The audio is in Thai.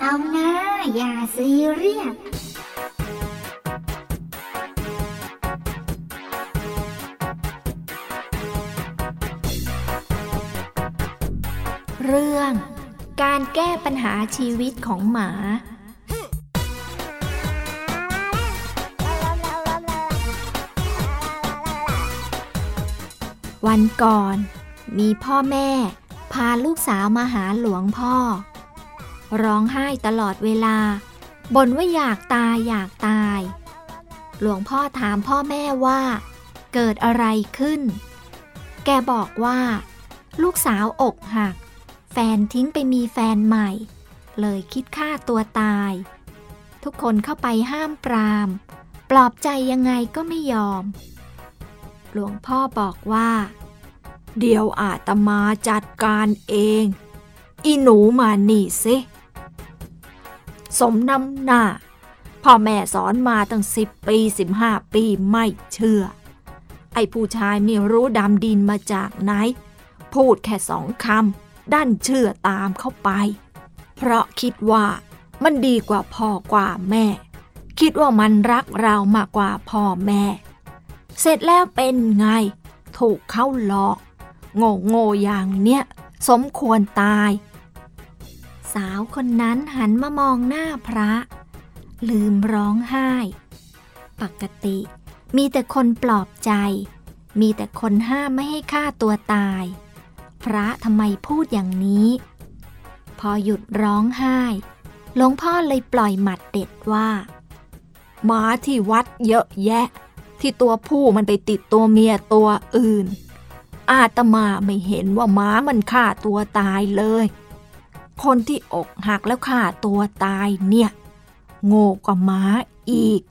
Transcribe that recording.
เอานะ อย่าซีเรียสเรื่อง การแก้ปัญหาชีวิตของหมา วันก่อน มีพ่อแม่ พาลูกสาวมาหาหลวงพ่อ ร้องไห้ตลอดเวลาบ่นว่าอยากตายอยากตาย หลวงพ่อถามพ่อแม่ว่า เกิดอะไรขึ้น แกบอกว่า ลูกสาวอกหัก แฟนทิ้งไปมีแฟนใหม่ เลยคิดฆ่าตัวตาย ทุกคนเข้าไปห้ามปราม ปลอบใจยังไงก็ไม่ยอม หลวงพ่อบอกว่า เดี๋ยวอาตมาจัดการเอง อีหนูมานี่สิ สมน้ำหน้า พ่อแม่สอนมาตั้งสิบปีสิบห้าปีไม่เชื่อ ไอ้ผู้ชายไม่รู้ดำดินมาจากไหน พูดแค่สองคำดันเชื่อตามเข้าไป เพราะคิดว่ามันดีกว่าพ่อกว่าแม่ คิดว่ามันรักเรามากกว่าพ่อแม่ เสร็จแล้วเป็นไง ถูกเขาหลอก โง่โง่อย่างเนี้ยสมควรตาย สาวคนนั้นหันมามองหน้าพระ ลืมร้องไห้ ปกติ มีแต่คนปลอบใจ มีแต่คนห้ามไม่ให้ฆ่าตัวตาย พระทำไมพูดอย่างนี้ พอหยุดร้องไห้ หลวงพ่อเลยปล่อยหมัดเด็ดว่าหมาที่วัดเยอะแยะ ที่ตัวผู้มันไปติดตัวเมียตัวอื่น อาตมาไม่เห็นว่าหมามันฆ่าตัวตายเลย คนที่อกหักแล้วฆ่าตัวตายเนี่ย โง่กว่าม้าอีก